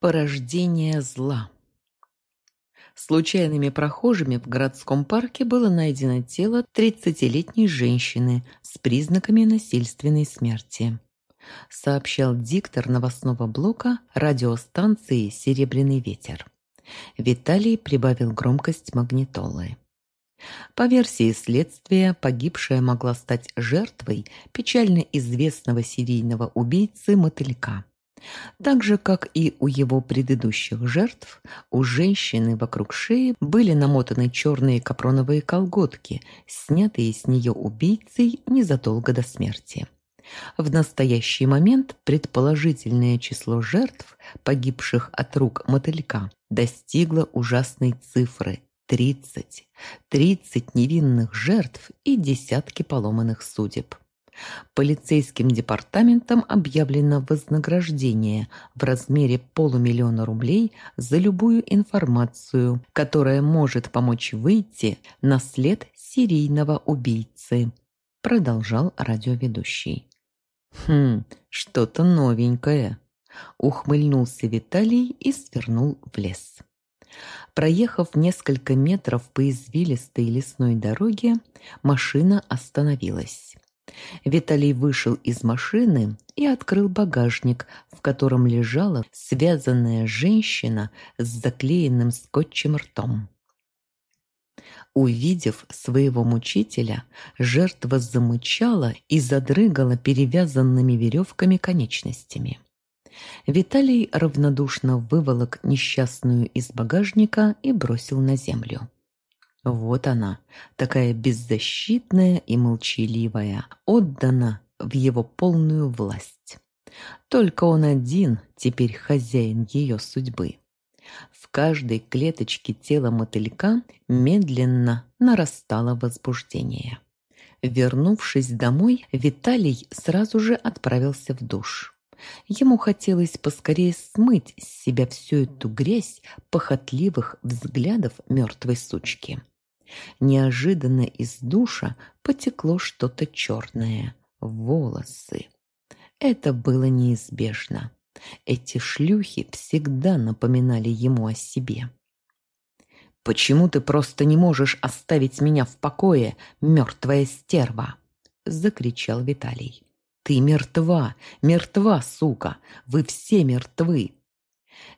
Порождение зла. Случайными прохожими в городском парке было найдено тело 30-летней женщины с признаками насильственной смерти. Сообщал диктор новостного блока радиостанции «Серебряный ветер». Виталий прибавил громкость магнитолы. По версии следствия, погибшая могла стать жертвой печально известного серийного убийцы мотылька – так же, как и у его предыдущих жертв, у женщины вокруг шеи были намотаны черные капроновые колготки, снятые с нее убийцей незадолго до смерти. В настоящий момент предположительное число жертв, погибших от рук мотылька, достигло ужасной цифры – 30. 30 невинных жертв и десятки поломанных судеб. Полицейским департаментом объявлено вознаграждение в размере полумиллиона рублей за любую информацию, которая может помочь выйти на след серийного убийцы, продолжал радиоведущий. Хм, что-то новенькое, ухмыльнулся Виталий и свернул в лес. Проехав несколько метров по извилистой лесной дороге, машина остановилась. Виталий вышел из машины и открыл багажник, в котором лежала связанная женщина с заклеенным скотчем ртом. Увидев своего мучителя, жертва замычала и задрыгала перевязанными веревками конечностями. Виталий равнодушно выволок несчастную из багажника и бросил на землю. Вот она, такая беззащитная и молчаливая, отдана в его полную власть. Только он один теперь хозяин ее судьбы. В каждой клеточке тела мотылька медленно нарастало возбуждение. Вернувшись домой, Виталий сразу же отправился в душ. Ему хотелось поскорее смыть с себя всю эту грязь похотливых взглядов мертвой сучки. Неожиданно из душа потекло что-то черное. Волосы. Это было неизбежно. Эти шлюхи всегда напоминали ему о себе. «Почему ты просто не можешь оставить меня в покое, мертвая стерва?» — закричал Виталий. «Ты мертва, мертва, сука! Вы все мертвы!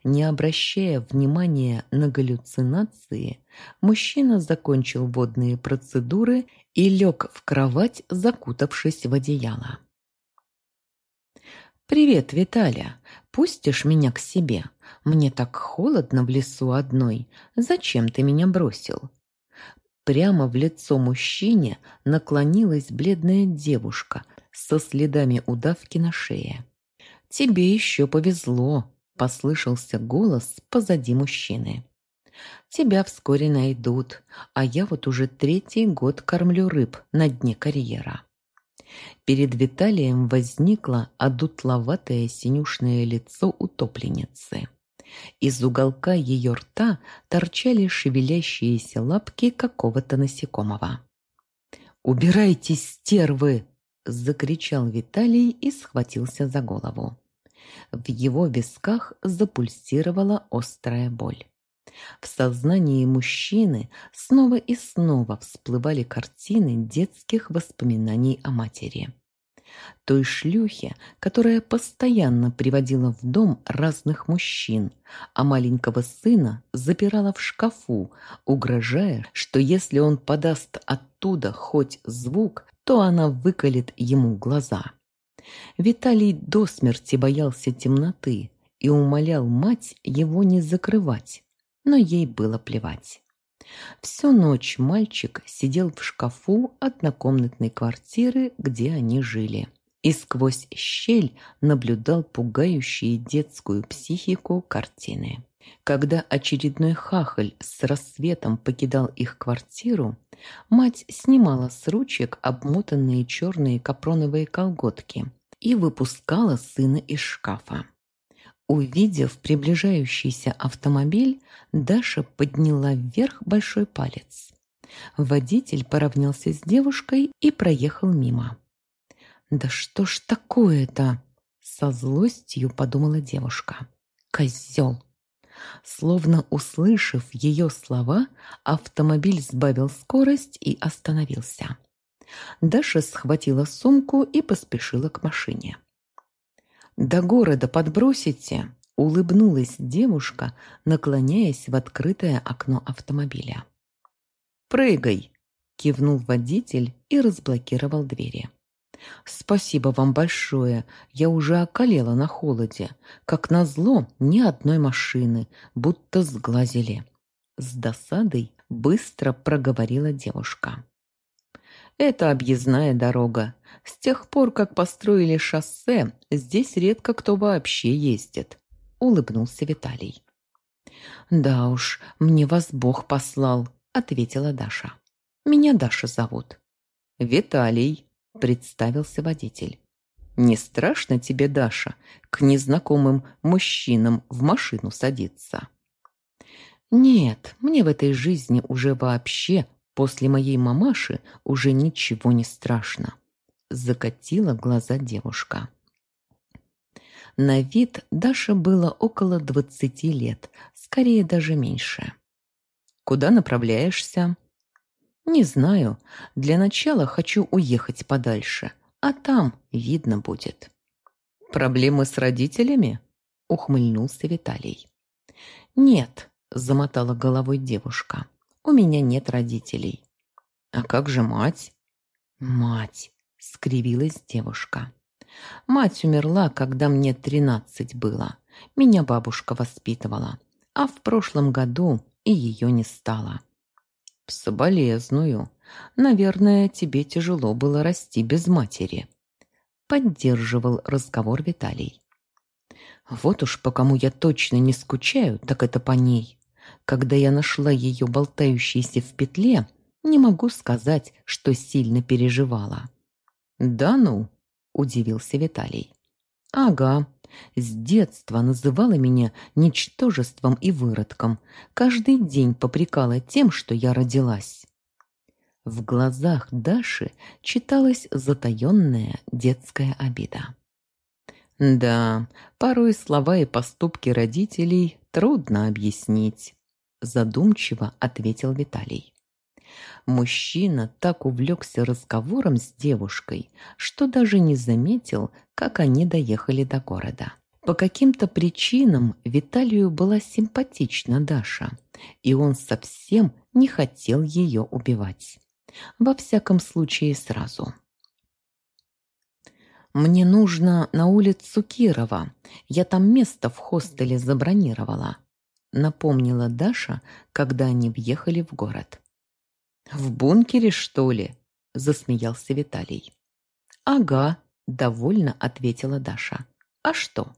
Не обращая внимания на галлюцинации, мужчина закончил водные процедуры и лег в кровать, закутавшись в одеяло. «Привет, Виталя. Пустишь меня к себе? Мне так холодно в лесу одной. Зачем ты меня бросил?» Прямо в лицо мужчине наклонилась бледная девушка со следами удавки на шее. «Тебе еще повезло послышался голос позади мужчины. «Тебя вскоре найдут, а я вот уже третий год кормлю рыб на дне карьера». Перед Виталием возникло одутловатое синюшное лицо утопленницы. Из уголка ее рта торчали шевелящиеся лапки какого-то насекомого. «Убирайтесь, стервы!» – закричал Виталий и схватился за голову. В его висках запульсировала острая боль. В сознании мужчины снова и снова всплывали картины детских воспоминаний о матери. Той шлюхе, которая постоянно приводила в дом разных мужчин, а маленького сына запирала в шкафу, угрожая, что если он подаст оттуда хоть звук, то она выколет ему глаза. Виталий до смерти боялся темноты и умолял мать его не закрывать, но ей было плевать. Всю ночь мальчик сидел в шкафу однокомнатной квартиры, где они жили, и сквозь щель наблюдал пугающие детскую психику картины. Когда очередной хахаль с рассветом покидал их квартиру, мать снимала с ручек обмотанные черные капроновые колготки и выпускала сына из шкафа. Увидев приближающийся автомобиль, Даша подняла вверх большой палец. Водитель поравнялся с девушкой и проехал мимо. «Да что ж такое-то?» – со злостью подумала девушка. Козел! Словно услышав ее слова, автомобиль сбавил скорость и остановился. Даша схватила сумку и поспешила к машине. «До города подбросите?» – улыбнулась девушка, наклоняясь в открытое окно автомобиля. «Прыгай!» – кивнул водитель и разблокировал двери. «Спасибо вам большое. Я уже околела на холоде. Как назло, ни одной машины, будто сглазили». С досадой быстро проговорила девушка. «Это объездная дорога. С тех пор, как построили шоссе, здесь редко кто вообще ездит», — улыбнулся Виталий. «Да уж, мне вас Бог послал», — ответила Даша. «Меня Даша зовут». «Виталий», — представился водитель. «Не страшно тебе, Даша, к незнакомым мужчинам в машину садиться?» «Нет, мне в этой жизни уже вообще, после моей мамаши, уже ничего не страшно», — закатила глаза девушка. На вид Даша было около двадцати лет, скорее даже меньше. «Куда направляешься?» «Не знаю. Для начала хочу уехать подальше, а там видно будет». «Проблемы с родителями?» — ухмыльнулся Виталий. «Нет», — замотала головой девушка, — «у меня нет родителей». «А как же мать?» «Мать», — скривилась девушка. «Мать умерла, когда мне тринадцать было. Меня бабушка воспитывала, а в прошлом году и ее не стало». «Соболезную. Наверное, тебе тяжело было расти без матери», — поддерживал разговор Виталий. «Вот уж по кому я точно не скучаю, так это по ней. Когда я нашла ее болтающейся в петле, не могу сказать, что сильно переживала». «Да ну?» — удивился Виталий. «Ага, с детства называла меня ничтожеством и выродком, каждый день попрекала тем, что я родилась. В глазах Даши читалась затаённая детская обида. «Да, порой слова и поступки родителей трудно объяснить», задумчиво ответил Виталий. Мужчина так увлекся разговором с девушкой, что даже не заметил, как они доехали до города. По каким-то причинам Виталию была симпатична Даша, и он совсем не хотел ее убивать. Во всяком случае, сразу. «Мне нужно на улицу Кирова. Я там место в хостеле забронировала», напомнила Даша, когда они въехали в город. «В бункере, что ли?» – засмеялся Виталий. «Ага», – довольно ответила Даша. «А что?»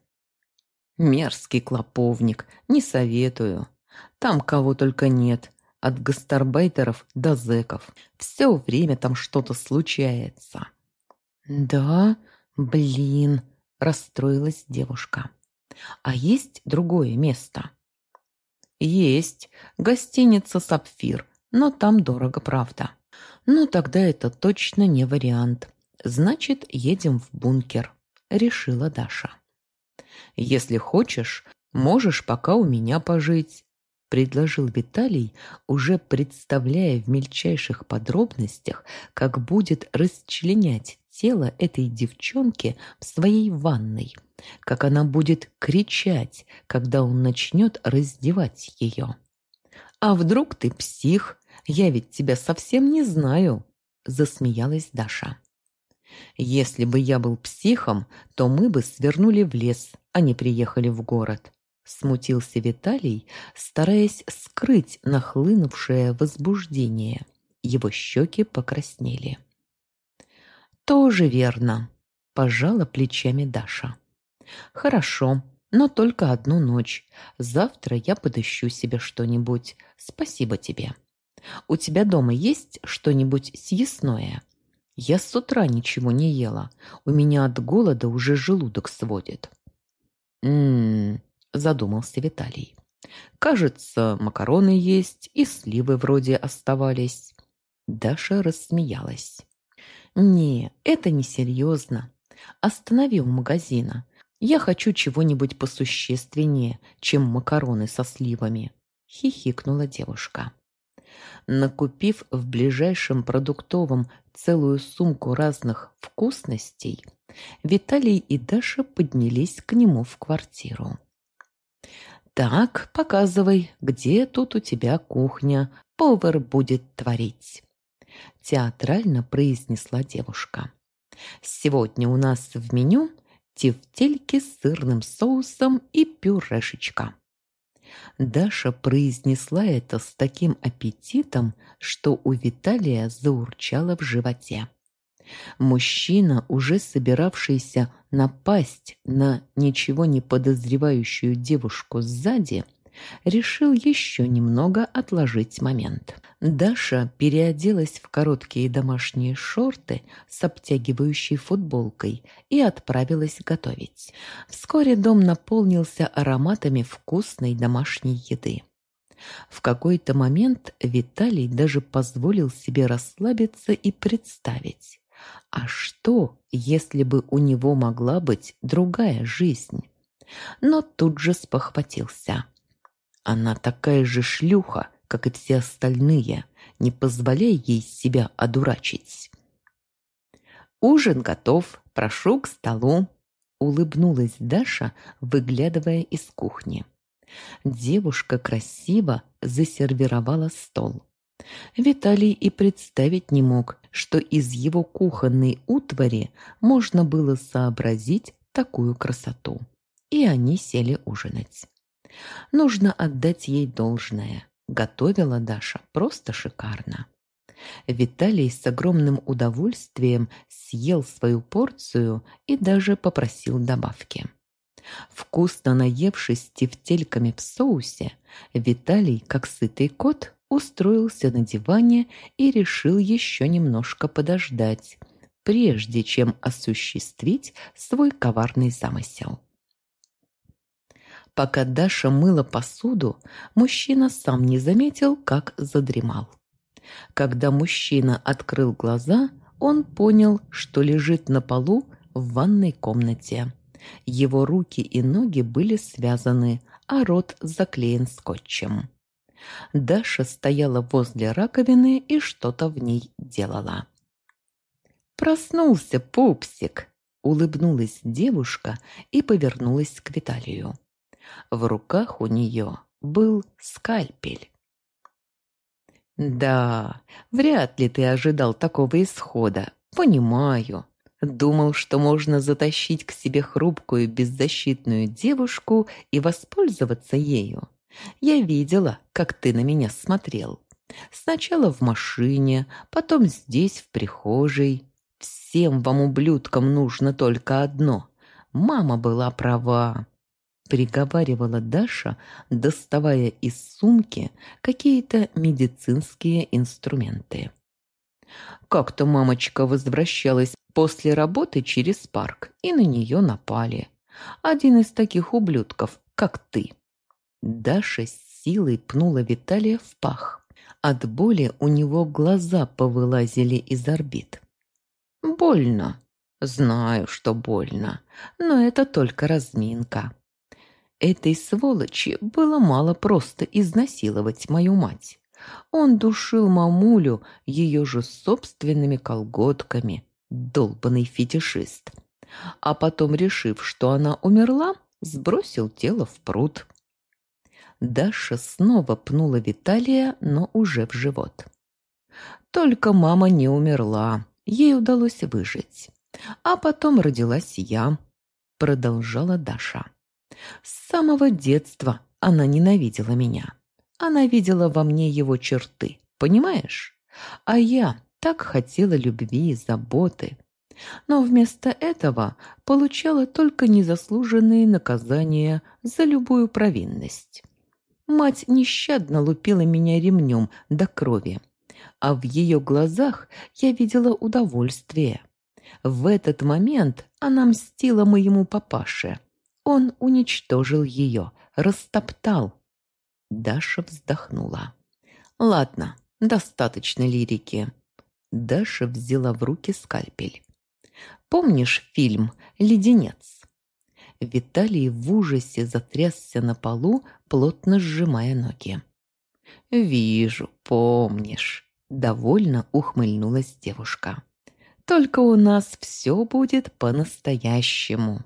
«Мерзкий клоповник, не советую. Там кого только нет, от гастарбайтеров до зэков. Все время там что-то случается». «Да? Блин!» – расстроилась девушка. «А есть другое место?» «Есть. Гостиница «Сапфир» но там дорого, правда. Ну, тогда это точно не вариант. Значит, едем в бункер, решила Даша. Если хочешь, можешь пока у меня пожить, предложил Виталий, уже представляя в мельчайших подробностях, как будет расчленять тело этой девчонки в своей ванной, как она будет кричать, когда он начнет раздевать ее. А вдруг ты псих я ведь тебя совсем не знаю», – засмеялась Даша. «Если бы я был психом, то мы бы свернули в лес, а не приехали в город», – смутился Виталий, стараясь скрыть нахлынувшее возбуждение. Его щеки покраснели. «Тоже верно», – пожала плечами Даша. «Хорошо, но только одну ночь. Завтра я подыщу себе что-нибудь. Спасибо тебе». У тебя дома есть что-нибудь съестное? Я с утра ничего не ела. У меня от голода уже желудок сводит. М-м, задумался Виталий. Кажется, макароны есть и сливы вроде оставались. Даша рассмеялась. Не, это не серьезно. Останови у магазина. Я хочу чего-нибудь посущественнее, чем макароны со сливами», – хихикнула девушка. Накупив в ближайшем продуктовом целую сумку разных вкусностей, Виталий и Даша поднялись к нему в квартиру. «Так, показывай, где тут у тебя кухня? Повар будет творить», – театрально произнесла девушка. «Сегодня у нас в меню тефтельки с сырным соусом и пюрешечка». Даша произнесла это с таким аппетитом, что у Виталия заурчало в животе. Мужчина, уже собиравшийся напасть на ничего не подозревающую девушку сзади, решил еще немного отложить момент. Даша переоделась в короткие домашние шорты с обтягивающей футболкой и отправилась готовить. Вскоре дом наполнился ароматами вкусной домашней еды. В какой-то момент Виталий даже позволил себе расслабиться и представить, а что, если бы у него могла быть другая жизнь? Но тут же спохватился. Она такая же шлюха, как и все остальные, не позволяй ей себя одурачить. «Ужин готов, прошу к столу», — улыбнулась Даша, выглядывая из кухни. Девушка красиво засервировала стол. Виталий и представить не мог, что из его кухонной утвари можно было сообразить такую красоту. И они сели ужинать. Нужно отдать ей должное. Готовила Даша просто шикарно. Виталий с огромным удовольствием съел свою порцию и даже попросил добавки. Вкусно наевшись тефтельками в соусе, Виталий, как сытый кот, устроился на диване и решил еще немножко подождать, прежде чем осуществить свой коварный замысел. Пока Даша мыла посуду, мужчина сам не заметил, как задремал. Когда мужчина открыл глаза, он понял, что лежит на полу в ванной комнате. Его руки и ноги были связаны, а рот заклеен скотчем. Даша стояла возле раковины и что-то в ней делала. «Проснулся пупсик!» – улыбнулась девушка и повернулась к Виталию. В руках у нее был скальпель. «Да, вряд ли ты ожидал такого исхода. Понимаю. Думал, что можно затащить к себе хрупкую беззащитную девушку и воспользоваться ею. Я видела, как ты на меня смотрел. Сначала в машине, потом здесь, в прихожей. Всем вам, ублюдкам, нужно только одно. Мама была права приговаривала Даша, доставая из сумки какие-то медицинские инструменты. Как-то мамочка возвращалась после работы через парк, и на нее напали. Один из таких ублюдков, как ты. Даша с силой пнула Виталия в пах. От боли у него глаза повылазили из орбит. «Больно. Знаю, что больно, но это только разминка. Этой сволочи было мало просто изнасиловать мою мать. Он душил мамулю ее же собственными колготками, долбанный фетишист. А потом, решив, что она умерла, сбросил тело в пруд. Даша снова пнула Виталия, но уже в живот. Только мама не умерла, ей удалось выжить. А потом родилась я, продолжала Даша. С самого детства она ненавидела меня. Она видела во мне его черты, понимаешь? А я так хотела любви и заботы. Но вместо этого получала только незаслуженные наказания за любую провинность. Мать нещадно лупила меня ремнем до крови, а в ее глазах я видела удовольствие. В этот момент она мстила моему папаше, он уничтожил ее, растоптал. Даша вздохнула. Ладно, достаточно лирики. Даша взяла в руки скальпель. Помнишь фильм «Леденец»? Виталий в ужасе затрясся на полу, плотно сжимая ноги. «Вижу, помнишь», — довольно ухмыльнулась девушка. «Только у нас все будет по-настоящему».